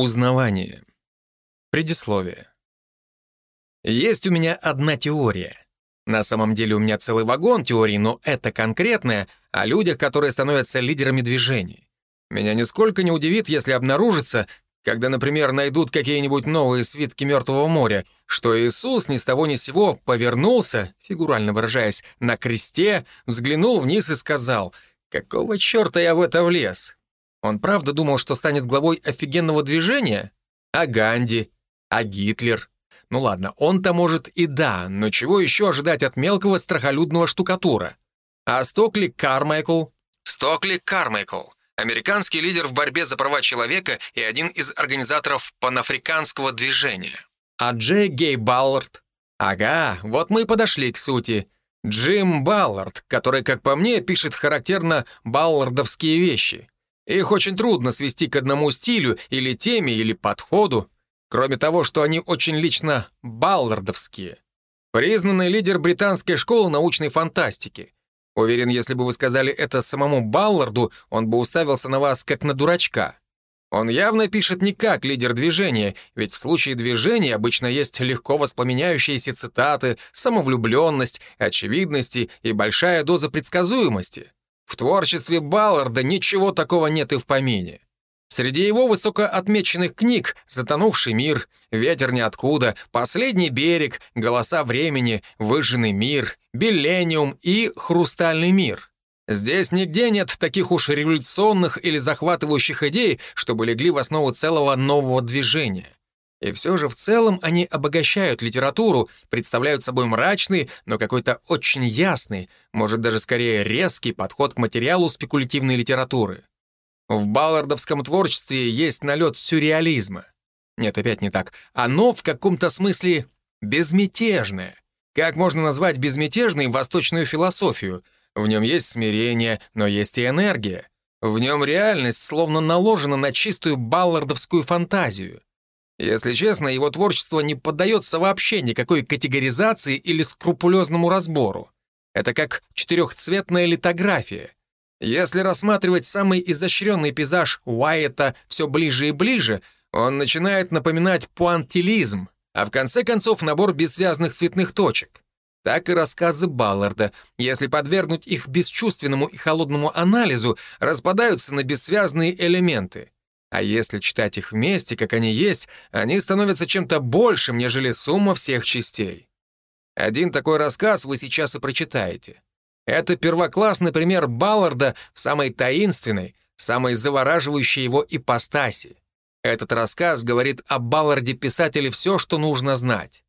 Узнавание. Предисловие. Есть у меня одна теория. На самом деле у меня целый вагон теорий, но это конкретное о людях, которые становятся лидерами движений. Меня нисколько не удивит, если обнаружится, когда, например, найдут какие-нибудь новые свитки Мертвого моря, что Иисус ни с того ни сего повернулся, фигурально выражаясь, на кресте, взглянул вниз и сказал, «Какого черта я в это влез? Он правда думал, что станет главой офигенного движения? А Ганди? А Гитлер? Ну ладно, он-то может и да, но чего еще ожидать от мелкого страхолюдного штукатура? А Стокли Кармайкл? Стокли Кармайкл. Американский лидер в борьбе за права человека и один из организаторов панафриканского движения. А Джей Гей Баллард? Ага, вот мы и подошли к сути. Джим Баллард, который, как по мне, пишет характерно баллардовские вещи. Их очень трудно свести к одному стилю или теме, или подходу, кроме того, что они очень лично баллардовские. Признанный лидер британской школы научной фантастики. Уверен, если бы вы сказали это самому Балларду, он бы уставился на вас как на дурачка. Он явно пишет не как лидер движения, ведь в случае движения обычно есть легко воспламеняющиеся цитаты, самовлюбленность, очевидности и большая доза предсказуемости. В творчестве Балларда ничего такого нет и в помине. Среди его высокоотмеченных книг «Затонувший мир», «Ветер ниоткуда», «Последний берег», «Голоса времени», «Выжженный мир», «Биллениум» и «Хрустальный мир». Здесь нигде нет таких уж революционных или захватывающих идей, чтобы легли в основу целого нового движения. И все же в целом они обогащают литературу, представляют собой мрачный, но какой-то очень ясный, может даже скорее резкий подход к материалу спекулятивной литературы. В баллардовском творчестве есть налет сюрреализма. Нет, опять не так. Оно в каком-то смысле безмятежное. Как можно назвать безмятежной восточную философию? В нем есть смирение, но есть и энергия. В нем реальность словно наложена на чистую баллардовскую фантазию. Если честно, его творчество не поддается вообще никакой категоризации или скрупулезному разбору. Это как четырехцветная литография. Если рассматривать самый изощренный пейзаж Уайета все ближе и ближе, он начинает напоминать пуантилизм, а в конце концов набор бессвязных цветных точек. Так и рассказы Балларда, если подвергнуть их бесчувственному и холодному анализу, распадаются на бессвязные элементы — а если читать их вместе, как они есть, они становятся чем-то большим, нежели сумма всех частей. Один такой рассказ вы сейчас и прочитаете. Это первоклассный пример Балларда в самой таинственной, самой завораживающей его ипостаси. Этот рассказ говорит о Балларде писателе все, что нужно знать.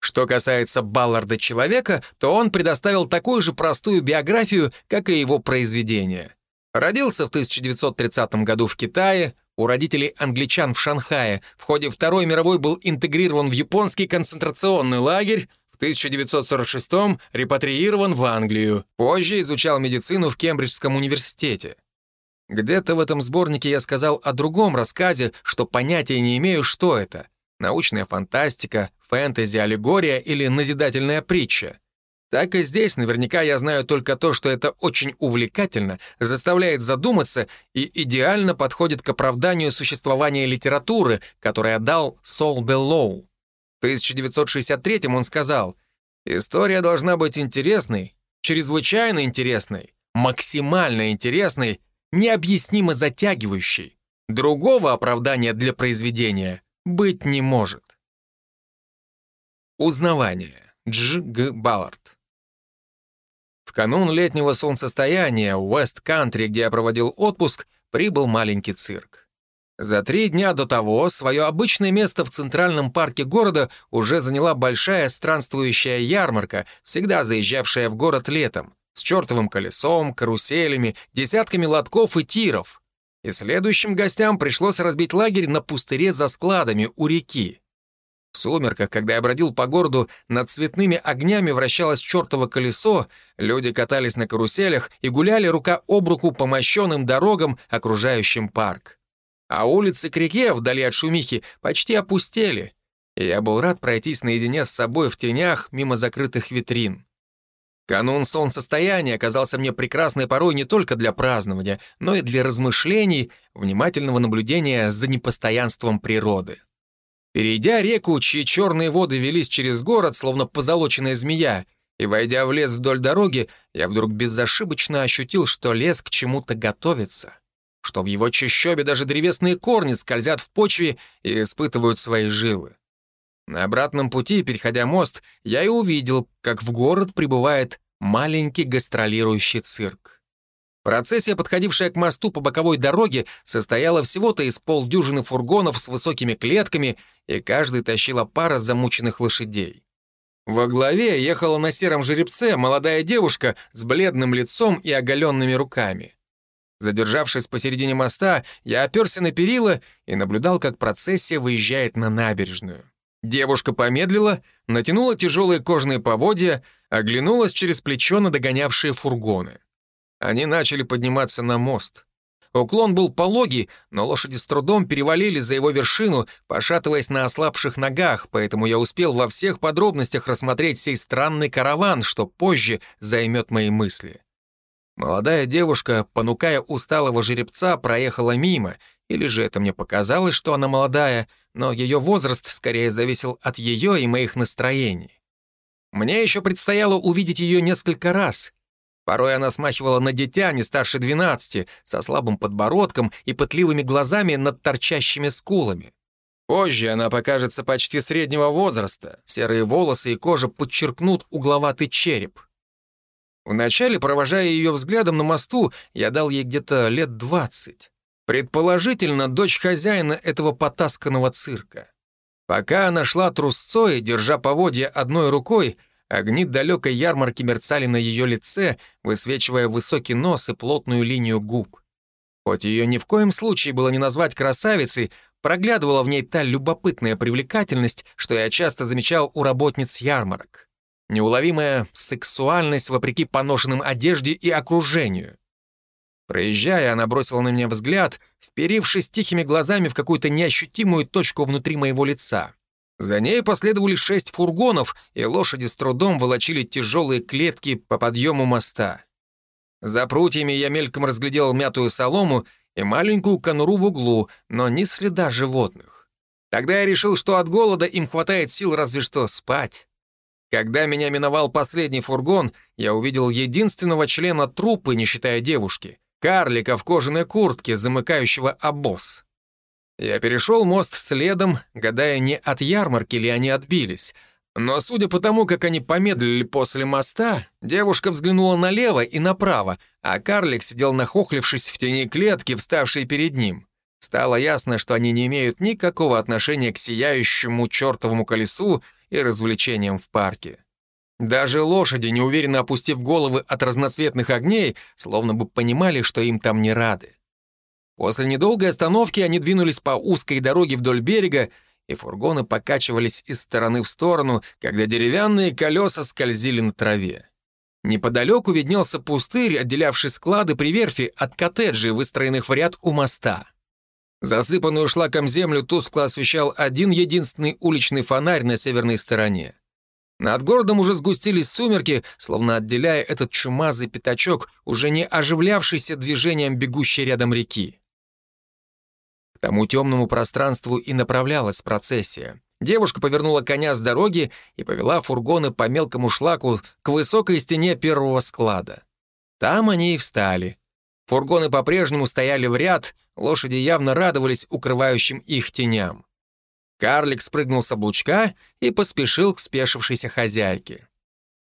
Что касается Балларда человека, то он предоставил такую же простую биографию, как и его произведение. Родился в 1930 году в Китае, у родителей англичан в Шанхае в ходе Второй мировой был интегрирован в японский концентрационный лагерь, в 1946-м репатриирован в Англию. Позже изучал медицину в Кембриджском университете. Где-то в этом сборнике я сказал о другом рассказе, что понятия не имею, что это. Научная фантастика, фэнтези, аллегория или назидательная притча. Так и здесь наверняка я знаю только то, что это очень увлекательно, заставляет задуматься и идеально подходит к оправданию существования литературы, которое дал Сол Беллоу. В 1963 он сказал, «История должна быть интересной, чрезвычайно интересной, максимально интересной, необъяснимо затягивающей. Другого оправдания для произведения быть не может». Узнавание. Дж. Г. Баллард. В канун летнего солнцестояния в Уэст-Кантри, где я проводил отпуск, прибыл маленький цирк. За три дня до того свое обычное место в центральном парке города уже заняла большая странствующая ярмарка, всегда заезжавшая в город летом, с чертовым колесом, каруселями, десятками лотков и тиров. И следующим гостям пришлось разбить лагерь на пустыре за складами у реки. В сумерках, когда я бродил по городу, над цветными огнями вращалось чертово колесо, люди катались на каруселях и гуляли рука об руку по мощенным дорогам, окружающим парк. А улицы к реке, вдали от шумихи, почти опустели, и я был рад пройтись наедине с собой в тенях мимо закрытых витрин. Канун солнцестояния оказался мне прекрасной порой не только для празднования, но и для размышлений, внимательного наблюдения за непостоянством природы. Перейдя реку, чьи черные воды велись через город, словно позолоченная змея, и войдя в лес вдоль дороги, я вдруг безошибочно ощутил, что лес к чему-то готовится, что в его чащобе даже древесные корни скользят в почве и испытывают свои жилы. На обратном пути, переходя мост, я и увидел, как в город прибывает маленький гастролирующий цирк. Процессия, подходившая к мосту по боковой дороге, состояла всего-то из полдюжины фургонов с высокими клетками, и каждый тащила пара замученных лошадей. Во главе ехала на сером жеребце молодая девушка с бледным лицом и оголенными руками. Задержавшись посередине моста, я оперся на перила и наблюдал, как процессия выезжает на набережную. Девушка помедлила, натянула тяжелые кожаные поводья, оглянулась через плечо на догонявшие фургоны. Они начали подниматься на мост. Уклон был пологий, но лошади с трудом перевалили за его вершину, пошатываясь на ослабших ногах, поэтому я успел во всех подробностях рассмотреть сей странный караван, что позже займет мои мысли. Молодая девушка, понукая усталого жеребца, проехала мимо, или же это мне показалось, что она молодая, но ее возраст скорее зависел от ее и моих настроений. Мне еще предстояло увидеть ее несколько раз. Порой она смахивала на дитя не старше 12, со слабым подбородком и пытливыми глазами над торчащими скулами. Позже она покажется почти среднего возраста, серые волосы и кожа подчеркнут угловатый череп. Вначале, провожая ее взглядом на мосту, я дал ей где-то лет двадцать. Предположительно, дочь хозяина этого потасканного цирка. Пока она шла трусцой, держа поводья одной рукой, огни далекой ярмарки мерцали на ее лице, высвечивая высокий нос и плотную линию губ. Хоть ее ни в коем случае было не назвать красавицей, проглядывала в ней та любопытная привлекательность, что я часто замечал у работниц ярмарок. Неуловимая сексуальность вопреки поношенным одежде и окружению. Проезжая, она бросила на меня взгляд, вперившись тихими глазами в какую-то неощутимую точку внутри моего лица. За ней последовали шесть фургонов, и лошади с трудом волочили тяжелые клетки по подъему моста. За прутьями я мельком разглядел мятую солому и маленькую конуру в углу, но ни следа животных. Тогда я решил, что от голода им хватает сил разве что спать. Когда меня миновал последний фургон, я увидел единственного члена труппы, не считая девушки — карлика в кожаной куртке, замыкающего обоз. Я перешел мост следом, гадая, не от ярмарки ли они отбились. Но судя по тому, как они помедлили после моста, девушка взглянула налево и направо, а карлик сидел нахохлившись в тени клетки, вставшей перед ним. Стало ясно, что они не имеют никакого отношения к сияющему чертовому колесу и развлечениям в парке. Даже лошади, неуверенно опустив головы от разноцветных огней, словно бы понимали, что им там не рады. После недолгой остановки они двинулись по узкой дороге вдоль берега, и фургоны покачивались из стороны в сторону, когда деревянные колеса скользили на траве. Неподалеку виднелся пустырь, отделявший склады при верфи от коттеджей, выстроенных в ряд у моста. Засыпанную шлаком землю тускло освещал один единственный уличный фонарь на северной стороне. Над городом уже сгустились сумерки, словно отделяя этот чумазый пятачок, уже не оживлявшийся движением бегущей рядом реки. К тому темному пространству и направлялась процессия. Девушка повернула коня с дороги и повела фургоны по мелкому шлаку к высокой стене первого склада. Там они и встали. Фургоны по-прежнему стояли в ряд, лошади явно радовались укрывающим их теням. Карлик спрыгнул с облучка и поспешил к спешившейся хозяйке.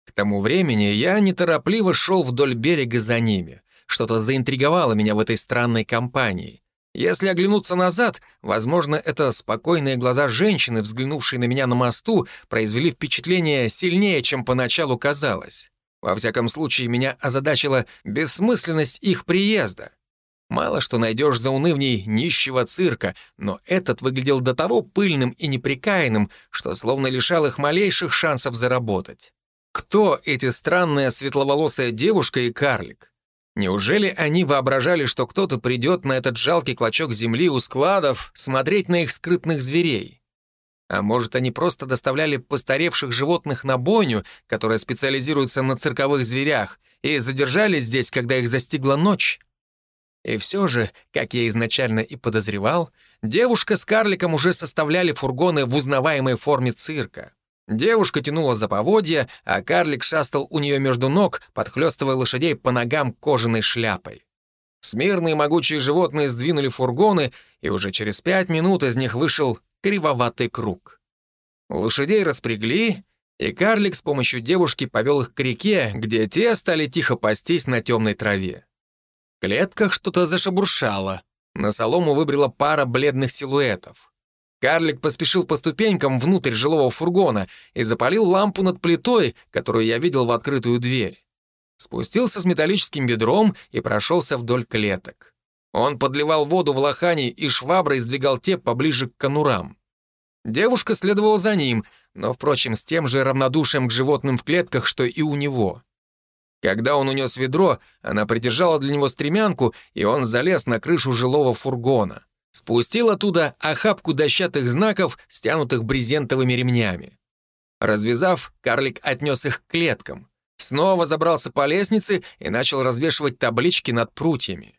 К тому времени я неторопливо шел вдоль берега за ними. Что-то заинтриговало меня в этой странной компании. Если оглянуться назад, возможно, это спокойные глаза женщины, взглянувшей на меня на мосту, произвели впечатление сильнее, чем поначалу казалось. Во всяком случае, меня озадачила бессмысленность их приезда. Мало что найдешь за унывней нищего цирка, но этот выглядел до того пыльным и неприкаянным, что словно лишал их малейших шансов заработать. Кто эти странная светловолосая девушка и карлик? Неужели они воображали, что кто-то придет на этот жалкий клочок земли у складов смотреть на их скрытных зверей? А может, они просто доставляли постаревших животных на бойню, которая специализируется на цирковых зверях, и задержались здесь, когда их застигла ночь? И все же, как я изначально и подозревал, девушка с карликом уже составляли фургоны в узнаваемой форме цирка. Девушка тянула за поводья, а карлик шастал у нее между ног, подхлестывая лошадей по ногам кожаной шляпой. Смирные могучие животные сдвинули фургоны, и уже через пять минут из них вышел кривоватый круг. Лошадей распрягли, и карлик с помощью девушки повел их к реке, где те стали тихо пастись на темной траве. В клетках что-то зашебуршало. На солому выбрела пара бледных силуэтов. Карлик поспешил по ступенькам внутрь жилого фургона и запалил лампу над плитой, которую я видел в открытую дверь. Спустился с металлическим ведром и прошелся вдоль клеток. Он подливал воду в лохани и шваброй сдвигал те поближе к конурам. Девушка следовала за ним, но, впрочем, с тем же равнодушием к животным в клетках, что и у него. Когда он унес ведро, она придержала для него стремянку, и он залез на крышу жилого фургона. Спустил оттуда охапку дощатых знаков, стянутых брезентовыми ремнями. Развязав, карлик отнес их к клеткам. Снова забрался по лестнице и начал развешивать таблички над прутьями.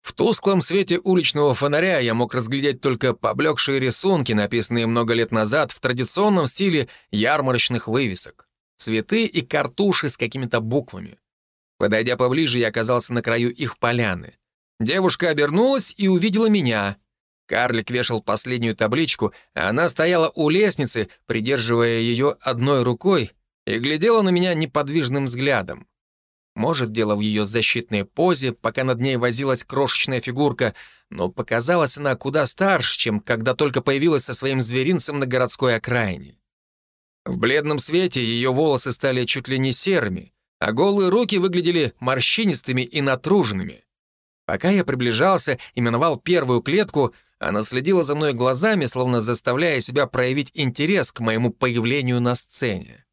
В тусклом свете уличного фонаря я мог разглядеть только поблекшие рисунки, написанные много лет назад в традиционном стиле ярмарочных вывесок. Цветы и картуши с какими-то буквами. Подойдя поближе, я оказался на краю их поляны. Девушка обернулась и увидела меня. Карлик вешал последнюю табличку, а она стояла у лестницы, придерживая ее одной рукой, и глядела на меня неподвижным взглядом. Может, дело в ее защитной позе, пока над ней возилась крошечная фигурка, но показалась она куда старше, чем когда только появилась со своим зверинцем на городской окраине. В бледном свете ее волосы стали чуть ли не серыми, а голые руки выглядели морщинистыми и натруженными. Пока я приближался и миновал первую клетку, она следила за мной глазами, словно заставляя себя проявить интерес к моему появлению на сцене.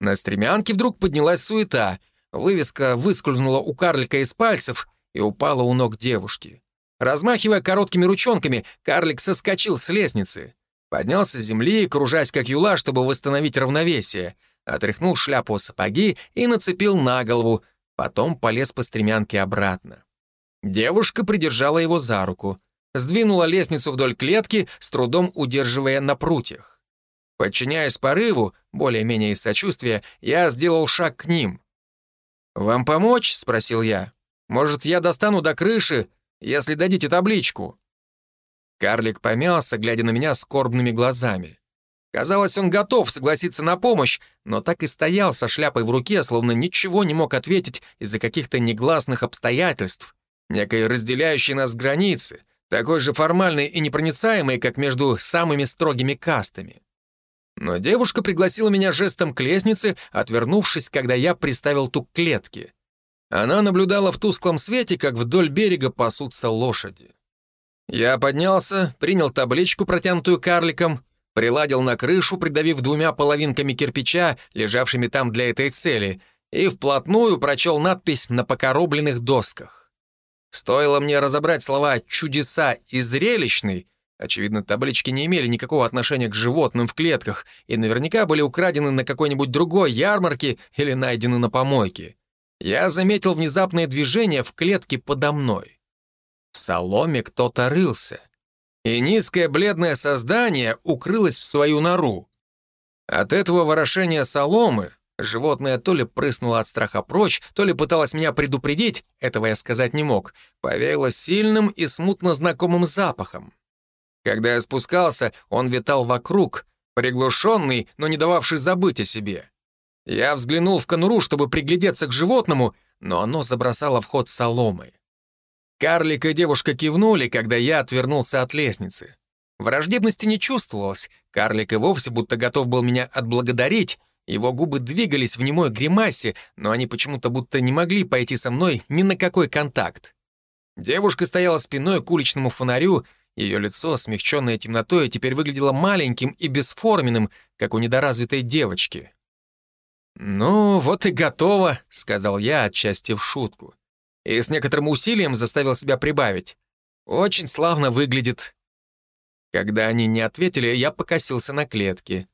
На стремянке вдруг поднялась суета — Вывеска выскользнула у карлика из пальцев и упала у ног девушки. Размахивая короткими ручонками, карлик соскочил с лестницы. Поднялся с земли, кружась как юла, чтобы восстановить равновесие. Отряхнул шляпу сапоги и нацепил на голову, потом полез по стремянке обратно. Девушка придержала его за руку, сдвинула лестницу вдоль клетки, с трудом удерживая на прутьях. Подчиняясь порыву, более-менее из сочувствия, я сделал шаг к ним. «Вам помочь?» — спросил я. «Может, я достану до крыши, если дадите табличку?» Карлик помялся, глядя на меня скорбными глазами. Казалось, он готов согласиться на помощь, но так и стоял со шляпой в руке, словно ничего не мог ответить из-за каких-то негласных обстоятельств, некой разделяющей нас границы, такой же формальной и непроницаемой, как между самыми строгими кастами. Но девушка пригласила меня жестом к лестнице, отвернувшись, когда я приставил ту к клетке. Она наблюдала в тусклом свете, как вдоль берега пасутся лошади. Я поднялся, принял табличку, протянутую карликом, приладил на крышу, придавив двумя половинками кирпича, лежавшими там для этой цели, и вплотную прочел надпись на покоробленных досках. Стоило мне разобрать слова «чудеса» и «зрелищный», Очевидно, таблички не имели никакого отношения к животным в клетках и наверняка были украдены на какой-нибудь другой ярмарке или найдены на помойке. Я заметил внезапное движение в клетке подо мной. В соломе кто-то рылся. И низкое бледное создание укрылось в свою нору. От этого ворошения соломы животное то ли прыснуло от страха прочь, то ли пыталось меня предупредить, этого я сказать не мог, повеяло сильным и смутно знакомым запахом. Когда я спускался, он витал вокруг, приглушенный, но не дававший забыть о себе. Я взглянул в конуру, чтобы приглядеться к животному, но оно забросало вход соломой. Карлик и девушка кивнули, когда я отвернулся от лестницы. Враждебности не чувствовалось. Карлик и вовсе будто готов был меня отблагодарить. Его губы двигались в немой гримасе, но они почему-то будто не могли пойти со мной ни на какой контакт. Девушка стояла спиной к уличному фонарю, ее лицо, смягченное темнотой, теперь выглядело маленьким и бесформенным, как у недоразвитой девочки. «Ну, вот и готово», — сказал я отчасти в шутку. И с некоторым усилием заставил себя прибавить. «Очень славно выглядит». Когда они не ответили, я покосился на клетки.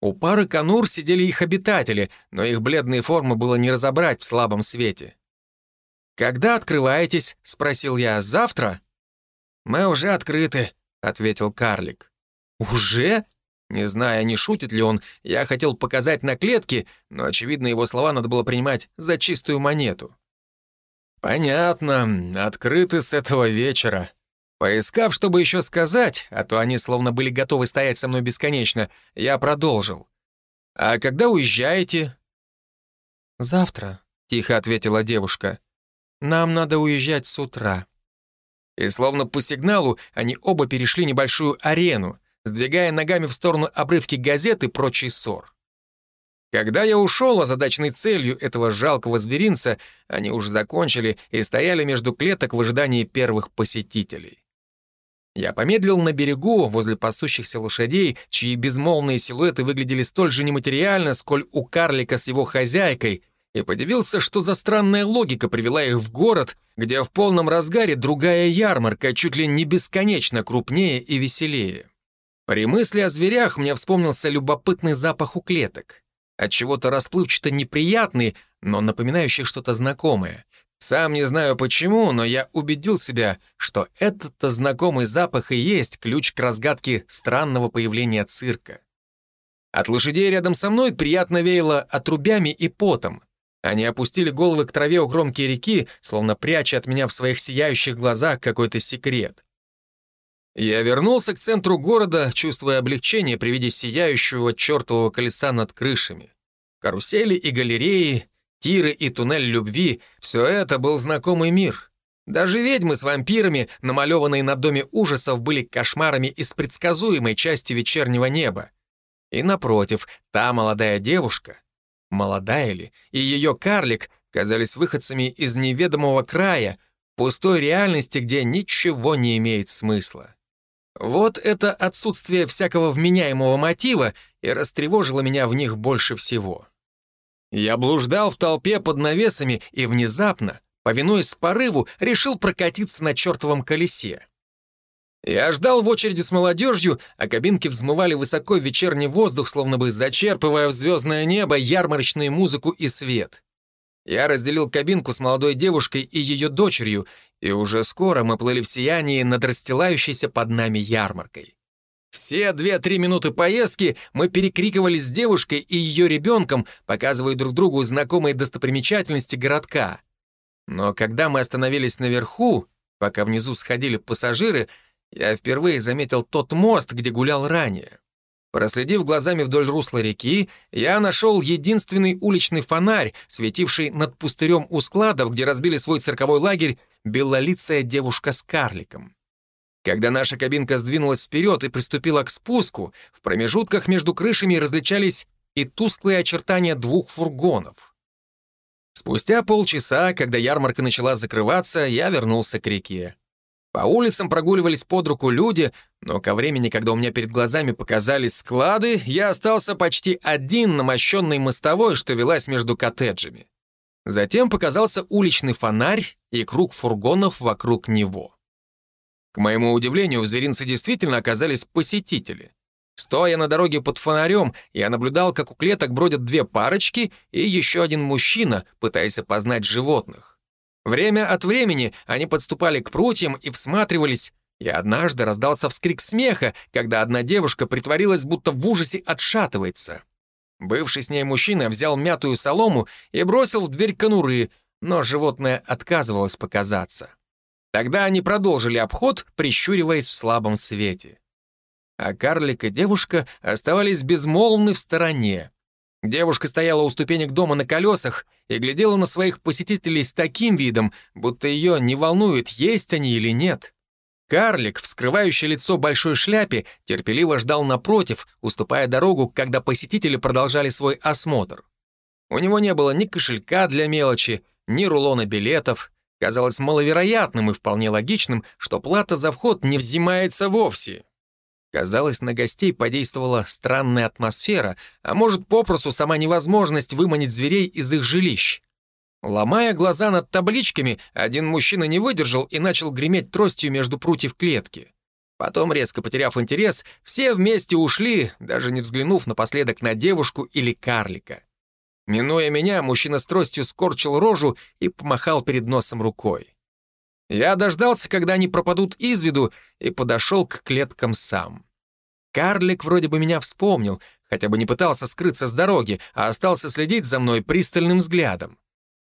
У пары конур сидели их обитатели, но их бледные формы было не разобрать в слабом свете. «Когда открываетесь?» — спросил я. «Завтра?» «Мы уже открыты», — ответил карлик. «Уже?» Не знаю, не шутит ли он, я хотел показать на клетке, но, очевидно, его слова надо было принимать за чистую монету. «Понятно, открыты с этого вечера». Поискав, чтобы еще сказать, а то они словно были готовы стоять со мной бесконечно, я продолжил. «А когда уезжаете?» «Завтра», — тихо ответила девушка. «Нам надо уезжать с утра». И словно по сигналу они оба перешли небольшую арену, сдвигая ногами в сторону обрывки газеты прочий ссор. Когда я ушел, озадаченной целью этого жалкого зверинца, они уже закончили и стояли между клеток в ожидании первых посетителей. Я помедлил на берегу, возле пасущихся лошадей, чьи безмолвные силуэты выглядели столь же нематериально, сколь у карлика с его хозяйкой, и подивился, что за странная логика привела их в город, где в полном разгаре другая ярмарка, чуть ли не бесконечно крупнее и веселее. При мысли о зверях мне вспомнился любопытный запах у клеток. От чего-то расплывчато неприятный, но напоминающий что-то знакомое. Сам не знаю почему, но я убедил себя, что этот-то знакомый запах и есть ключ к разгадке странного появления цирка. От лошадей рядом со мной приятно веяло отрубями и потом. Они опустили головы к траве у кромки реки, словно пряча от меня в своих сияющих глазах какой-то секрет. Я вернулся к центру города, чувствуя облегчение при виде сияющего чертового колеса над крышами. Карусели и галереи, тиры и туннель любви — все это был знакомый мир. Даже ведьмы с вампирами, намалеванные на доме ужасов, были кошмарами из предсказуемой части вечернего неба. И напротив, та молодая девушка, молодая ли, и ее карлик казались выходцами из неведомого края, пустой реальности, где ничего не имеет смысла. Вот это отсутствие всякого вменяемого мотива и растревожило меня в них больше всего. Я блуждал в толпе под навесами и внезапно, повинуясь порыву, решил прокатиться на чертовом колесе. Я ждал в очереди с молодежью, а кабинки взмывали высоко в вечерний воздух, словно бы зачерпывая в звездное небо ярмарочную музыку и свет. Я разделил кабинку с молодой девушкой и ее дочерью, и уже скоро мы плыли в сиянии над расстилающейся под нами ярмаркой. Все две-три минуты поездки мы перекрикивались с девушкой и ее ребенком, показывая друг другу знакомые достопримечательности городка. Но когда мы остановились наверху, пока внизу сходили пассажиры, я впервые заметил тот мост, где гулял ранее. Проследив глазами вдоль русла реки, я нашел единственный уличный фонарь, светивший над пустырем у складов, где разбили свой цирковой лагерь белолицая девушка с карликом. Когда наша кабинка сдвинулась вперед и приступила к спуску, в промежутках между крышами различались и тусклые очертания двух фургонов. Спустя полчаса, когда ярмарка начала закрываться, я вернулся к реке. По улицам прогуливались под руку люди, но ко времени, когда у меня перед глазами показались склады, я остался почти один на мощенной мостовой, что велась между коттеджами. Затем показался уличный фонарь и круг фургонов вокруг него. К моему удивлению, в зверинце действительно оказались посетители. Стоя на дороге под фонарем, я наблюдал, как у клеток бродят две парочки и еще один мужчина, пытаясь опознать животных. Время от времени они подступали к прутьям и всматривались, и однажды раздался вскрик смеха, когда одна девушка притворилась, будто в ужасе отшатывается. Бывший с ней мужчина взял мятую солому и бросил в дверь конуры, но животное отказывалось показаться. Тогда они продолжили обход, прищуриваясь в слабом свете. А карлик и девушка оставались безмолвны в стороне. Девушка стояла у ступенек дома на колесах и глядела на своих посетителей с таким видом, будто ее не волнует, есть они или нет. Карлик, вскрывающий лицо большой шляпе, терпеливо ждал напротив, уступая дорогу, когда посетители продолжали свой осмотр. У него не было ни кошелька для мелочи, ни рулона билетов. Казалось маловероятным и вполне логичным, что плата за вход не взимается вовсе. Казалось, на гостей подействовала странная атмосфера, а может, попросту сама невозможность выманить зверей из их жилищ. Ломая глаза над табличками, один мужчина не выдержал и начал греметь тростью между прутьев клетки. Потом, резко потеряв интерес, все вместе ушли, даже не взглянув напоследок на девушку или карлика. Минуя меня, мужчина с тростью скорчил рожу и помахал перед носом рукой. Я дождался, когда они пропадут из виду, и подошел к клеткам сам. Карлик вроде бы меня вспомнил, хотя бы не пытался скрыться с дороги, а остался следить за мной пристальным взглядом.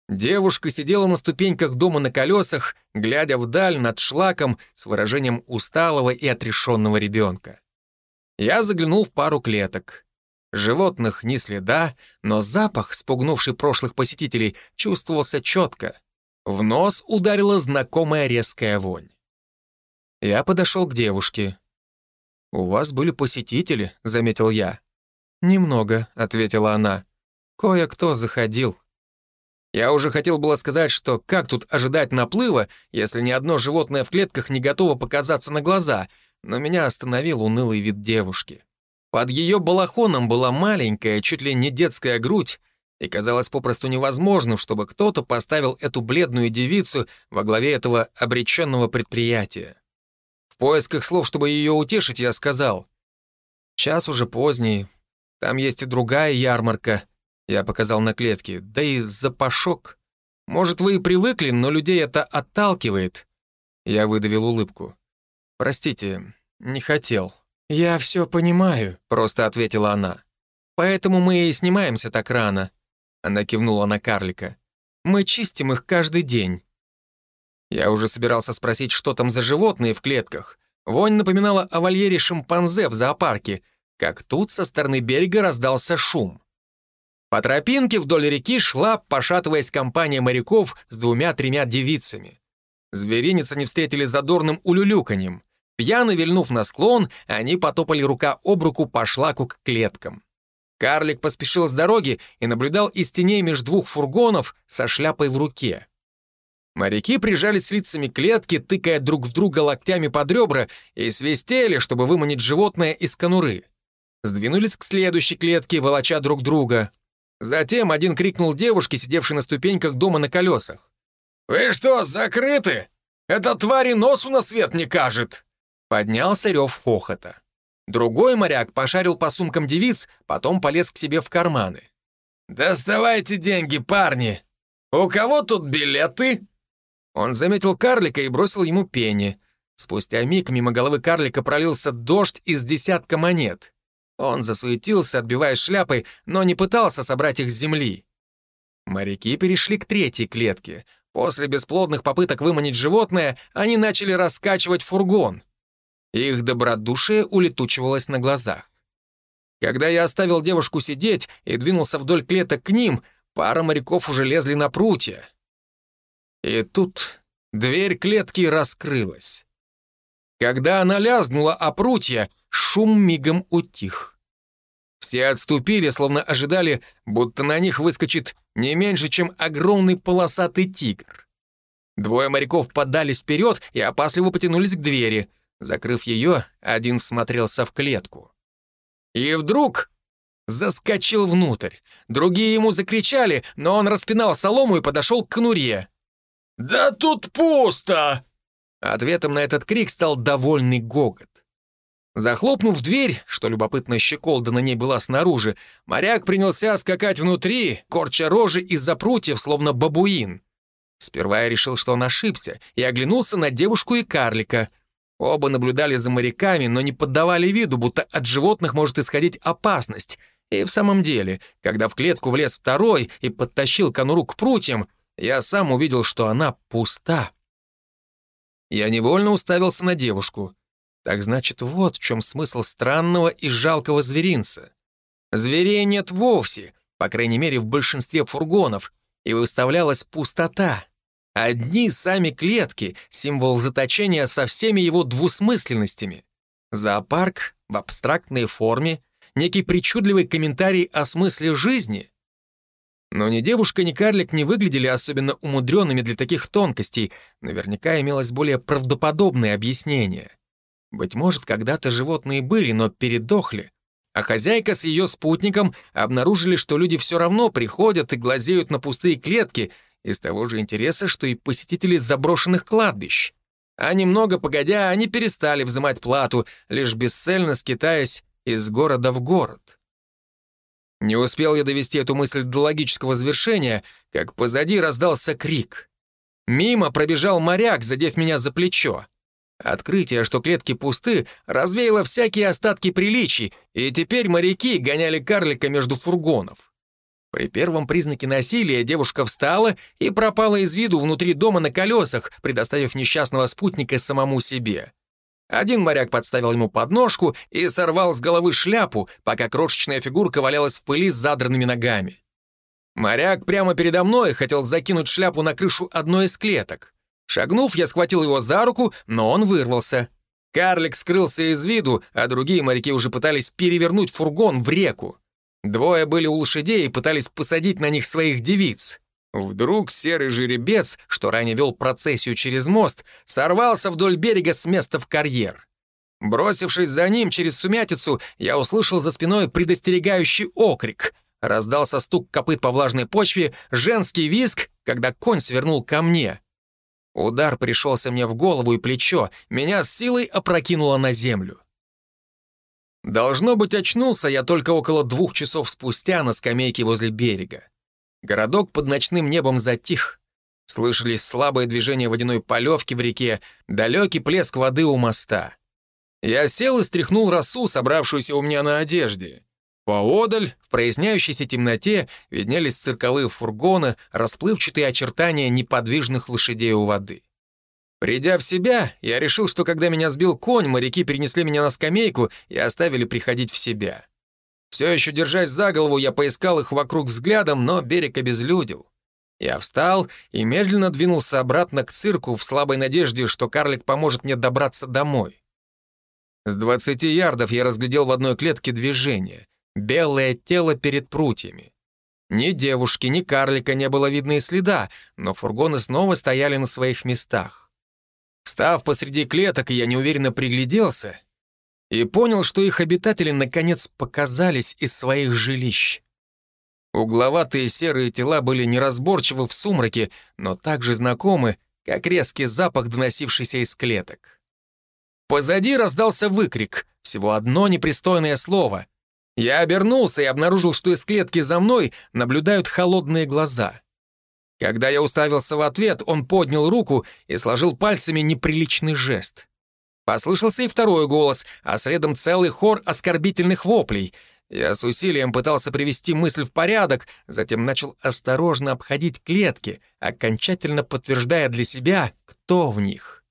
Девушка сидела на ступеньках дома на колесах, глядя вдаль над шлаком с выражением усталого и отрешенного ребенка. Я заглянул в пару клеток. Животных ни следа, но запах, спугнувший прошлых посетителей, чувствовался четко. В нос ударила знакомая резкая вонь. Я подошел к девушке. «У вас были посетители», — заметил я. «Немного», — ответила она. «Кое-кто заходил». Я уже хотел было сказать, что как тут ожидать наплыва, если ни одно животное в клетках не готово показаться на глаза, но меня остановил унылый вид девушки. Под ее балахоном была маленькая, чуть ли не детская грудь, и казалось попросту невозможным, чтобы кто-то поставил эту бледную девицу во главе этого обреченного предприятия. В поисках слов, чтобы ее утешить, я сказал, «Час уже поздний, там есть и другая ярмарка», я показал на клетке, «да и запашок. Может, вы и привыкли, но людей это отталкивает». Я выдавил улыбку. «Простите, не хотел». «Я все понимаю», — просто ответила она. «Поэтому мы и снимаемся так рано. Она кивнула на карлика. «Мы чистим их каждый день». Я уже собирался спросить, что там за животные в клетках. Вонь напоминала о вольере шимпанзе в зоопарке, как тут со стороны берега раздался шум. По тропинке вдоль реки шла, пошатываясь компания моряков с двумя-тремя девицами. Зверинец они встретили задорным улюлюканьем. Пьяно вильнув на склон, они потопали рука об руку по шлаку к клеткам. Карлик поспешил с дороги и наблюдал из теней между двух фургонов со шляпой в руке. Моряки прижались лицами клетки, тыкая друг в друга локтями под ребра и свистели, чтобы выманить животное из конуры. Сдвинулись к следующей клетке, волоча друг друга. Затем один крикнул девушке, сидевшей на ступеньках дома на колесах. «Вы что, закрыты? Эта тварь носу на свет не кажет!» Поднялся рев хохота. Другой моряк пошарил по сумкам девиц, потом полез к себе в карманы. «Доставайте деньги, парни! У кого тут билеты?» Он заметил карлика и бросил ему пени. Спустя миг мимо головы карлика пролился дождь из десятка монет. Он засуетился, отбивая шляпой, но не пытался собрать их с земли. Моряки перешли к третьей клетке. После бесплодных попыток выманить животное, они начали раскачивать фургон. Их добродушие улетучивалось на глазах. Когда я оставил девушку сидеть и двинулся вдоль клеток к ним, пара моряков уже лезли на прутья. И тут дверь клетки раскрылась. Когда она лязгнула о прутья, шум мигом утих. Все отступили, словно ожидали, будто на них выскочит не меньше, чем огромный полосатый тигр. Двое моряков подались вперед и опасливо потянулись к двери — Закрыв ее, один всмотрелся в клетку. И вдруг заскочил внутрь. Другие ему закричали, но он распинал солому и подошел к конуре. «Да тут пусто!» Ответом на этот крик стал довольный гогот. Захлопнув дверь, что любопытно щеколда на ней была снаружи, моряк принялся скакать внутри, корча рожи из-за прутьев, словно бабуин. Сперва я решил, что он ошибся, и оглянулся на девушку и карлика — Оба наблюдали за моряками, но не поддавали виду, будто от животных может исходить опасность. И в самом деле, когда в клетку влез второй и подтащил конуру к прутьям, я сам увидел, что она пуста. Я невольно уставился на девушку. Так значит, вот в чем смысл странного и жалкого зверинца. Зверей нет вовсе, по крайней мере, в большинстве фургонов, и выставлялась пустота. Одни сами клетки — символ заточения со всеми его двусмысленностями. Зоопарк в абстрактной форме, некий причудливый комментарий о смысле жизни. Но ни девушка, ни карлик не выглядели особенно умудренными для таких тонкостей, наверняка имелось более правдоподобное объяснение. Быть может, когда-то животные были, но передохли, а хозяйка с ее спутником обнаружили, что люди все равно приходят и глазеют на пустые клетки — из того же интереса, что и посетители заброшенных кладбищ. А немного погодя, они перестали взимать плату, лишь бесцельно скитаясь из города в город. Не успел я довести эту мысль до логического завершения, как позади раздался крик. Мимо пробежал моряк, задев меня за плечо. Открытие, что клетки пусты, развеяло всякие остатки приличий, и теперь моряки гоняли карлика между фургонов. При первом признаке насилия девушка встала и пропала из виду внутри дома на колесах, предоставив несчастного спутника самому себе. Один моряк подставил ему подножку и сорвал с головы шляпу, пока крошечная фигурка валялась в пыли с задранными ногами. Моряк прямо передо мной хотел закинуть шляпу на крышу одной из клеток. Шагнув, я схватил его за руку, но он вырвался. Карлик скрылся из виду, а другие моряки уже пытались перевернуть фургон в реку. Двое были у лошадей и пытались посадить на них своих девиц. Вдруг серый жеребец, что ранее вел процессию через мост, сорвался вдоль берега с места в карьер. Бросившись за ним через сумятицу, я услышал за спиной предостерегающий окрик. Раздался стук копыт по влажной почве, женский визг, когда конь свернул ко мне. Удар пришелся мне в голову и плечо, меня с силой опрокинуло на землю. Должно быть, очнулся я только около двух часов спустя на скамейке возле берега. Городок под ночным небом затих. Слышались слабые движения водяной полевки в реке, далекий плеск воды у моста. Я сел и стряхнул росу, собравшуюся у меня на одежде. Поодаль, в проясняющейся темноте, виднелись цирковые фургоны, расплывчатые очертания неподвижных лошадей у воды. Придя в себя, я решил, что когда меня сбил конь, моряки перенесли меня на скамейку и оставили приходить в себя. Все еще держась за голову, я поискал их вокруг взглядом, но берег обезлюдил. Я встал и медленно двинулся обратно к цирку в слабой надежде, что карлик поможет мне добраться домой. С 20 ярдов я разглядел в одной клетке движение. Белое тело перед прутьями. Ни девушки, ни карлика не было видно и следа, но фургоны снова стояли на своих местах. Став посреди клеток, я неуверенно пригляделся и понял, что их обитатели наконец показались из своих жилищ. Угловатые серые тела были неразборчивы в сумраке, но также знакомы, как резкий запах, доносившийся из клеток. Позади раздался выкрик, всего одно непристойное слово. Я обернулся и обнаружил, что из клетки за мной наблюдают холодные глаза. Когда я уставился в ответ, он поднял руку и сложил пальцами неприличный жест. Послышался и второй голос, а следом целый хор оскорбительных воплей. Я с усилием пытался привести мысль в порядок, затем начал осторожно обходить клетки, окончательно подтверждая для себя, кто в них.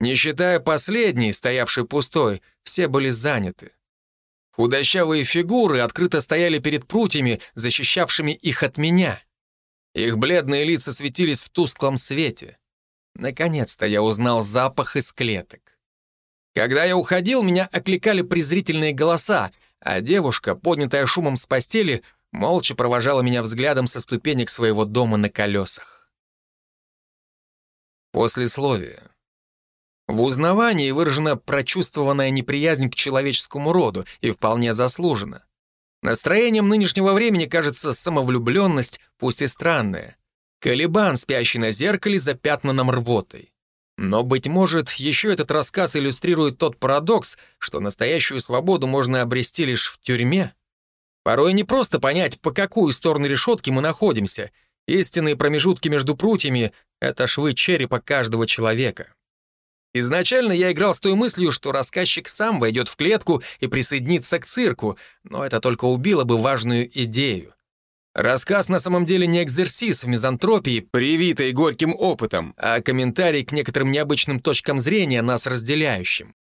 Не считая последней, стоявшей пустой, все были заняты. Худощавые фигуры открыто стояли перед прутьями, защищавшими их от меня — их бледные лица светились в тусклом свете. Наконец-то я узнал запах из клеток. Когда я уходил, меня окликали презрительные голоса, а девушка, поднятая шумом с постели, молча провожала меня взглядом со ступенек своего дома на колесах. Послесловие. В узнавании выражена прочувствованная неприязнь к человеческому роду, и вполне заслужена. Настроением нынешнего времени кажется самовлюбленность, пусть и странная. Калибан, спящий на зеркале, запятнанном рвотой. Но, быть может, еще этот рассказ иллюстрирует тот парадокс, что настоящую свободу можно обрести лишь в тюрьме. Порой не просто понять, по какую сторону решетки мы находимся. Истинные промежутки между прутьями — это швы черепа каждого человека. Изначально я играл с той мыслью, что рассказчик сам войдет в клетку и присоединится к цирку, но это только убило бы важную идею. Рассказ на самом деле не экзерсис в мизантропии, привитый горьким опытом, а комментарий к некоторым необычным точкам зрения, нас разделяющим.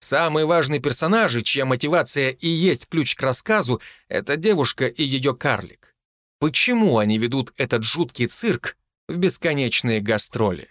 Самые важные персонажи, чья мотивация и есть ключ к рассказу, это девушка и ее карлик. Почему они ведут этот жуткий цирк в бесконечные гастроли?